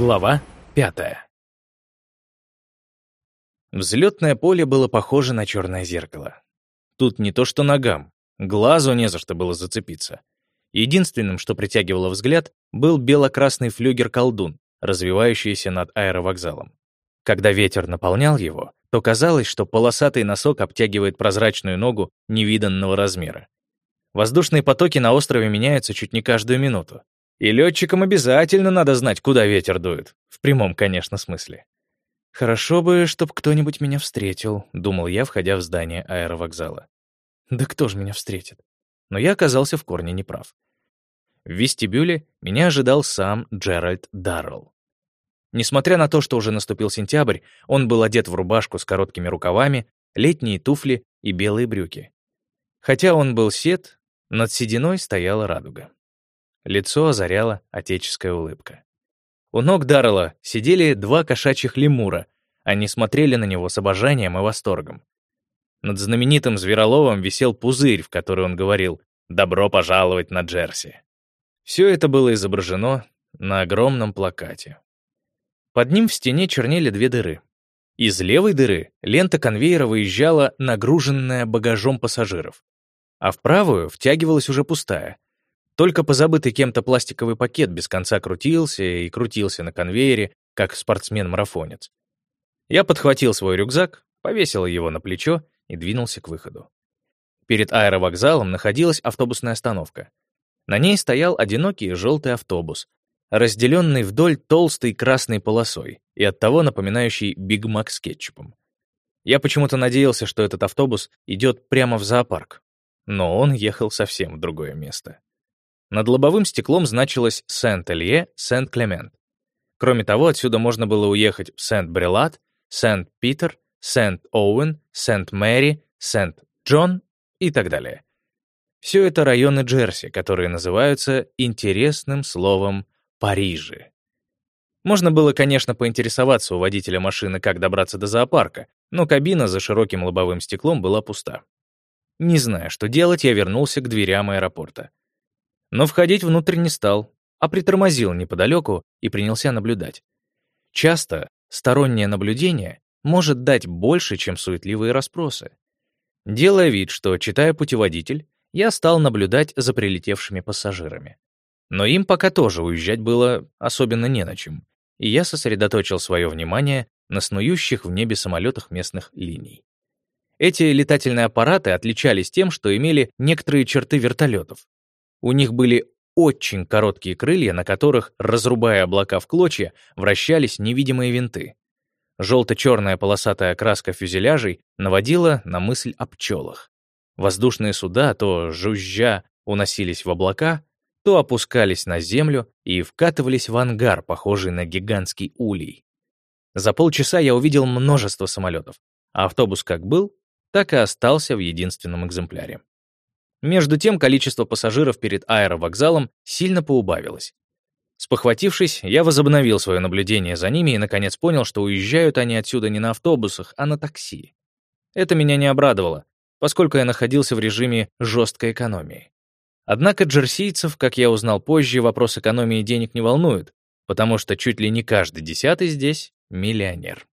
Глава пятая. Взлетное поле было похоже на черное зеркало. Тут не то что ногам, глазу не за что было зацепиться. Единственным, что притягивало взгляд, был бело-красный флюгер-колдун, развивающийся над аэровокзалом. Когда ветер наполнял его, то казалось, что полосатый носок обтягивает прозрачную ногу невиданного размера. Воздушные потоки на острове меняются чуть не каждую минуту. И летчикам обязательно надо знать, куда ветер дует. В прямом, конечно, смысле. «Хорошо бы, чтоб кто-нибудь меня встретил», — думал я, входя в здание аэровокзала. «Да кто же меня встретит?» Но я оказался в корне неправ. В вестибюле меня ожидал сам Джеральд Даррелл. Несмотря на то, что уже наступил сентябрь, он был одет в рубашку с короткими рукавами, летние туфли и белые брюки. Хотя он был сед, над сединой стояла радуга. Лицо озаряла отеческая улыбка. У ног Даррелла сидели два кошачьих лемура. Они смотрели на него с обожанием и восторгом. Над знаменитым Звероловом висел пузырь, в который он говорил «Добро пожаловать на Джерси». Все это было изображено на огромном плакате. Под ним в стене чернели две дыры. Из левой дыры лента конвейера выезжала, нагруженная багажом пассажиров, а в правую втягивалась уже пустая. Только позабытый кем-то пластиковый пакет без конца крутился и крутился на конвейере, как спортсмен-марафонец. Я подхватил свой рюкзак, повесил его на плечо и двинулся к выходу. Перед аэровокзалом находилась автобусная остановка. На ней стоял одинокий желтый автобус, разделенный вдоль толстой красной полосой и оттого напоминающий Биг Мак с кетчупом. Я почему-то надеялся, что этот автобус идет прямо в зоопарк, но он ехал совсем в другое место. Над лобовым стеклом значилось Сент-Элье, Сент-Клемент. Кроме того, отсюда можно было уехать в Сент-Брелат, Сент-Питер, Сент-Оуэн, Сент-Мэри, Сент-Джон и так далее. Все это районы Джерси, которые называются интересным словом Париже. Можно было, конечно, поинтересоваться у водителя машины, как добраться до зоопарка, но кабина за широким лобовым стеклом была пуста. Не зная, что делать, я вернулся к дверям аэропорта. Но входить внутрь не стал, а притормозил неподалеку и принялся наблюдать. Часто стороннее наблюдение может дать больше, чем суетливые расспросы. Делая вид, что читая путеводитель, я стал наблюдать за прилетевшими пассажирами. Но им пока тоже уезжать было особенно не на чем, и я сосредоточил свое внимание на снующих в небе самолетах местных линий. Эти летательные аппараты отличались тем, что имели некоторые черты вертолетов. У них были очень короткие крылья, на которых, разрубая облака в клочья, вращались невидимые винты. Желто-черная полосатая окраска фюзеляжей наводила на мысль о пчелах. Воздушные суда то жужжа уносились в облака, то опускались на землю и вкатывались в ангар, похожий на гигантский улей. За полчаса я увидел множество самолетов, а автобус как был, так и остался в единственном экземпляре. Между тем, количество пассажиров перед аэровокзалом сильно поубавилось. Спохватившись, я возобновил свое наблюдение за ними и, наконец, понял, что уезжают они отсюда не на автобусах, а на такси. Это меня не обрадовало, поскольку я находился в режиме жесткой экономии. Однако джерсийцев, как я узнал позже, вопрос экономии денег не волнует, потому что чуть ли не каждый десятый здесь — миллионер.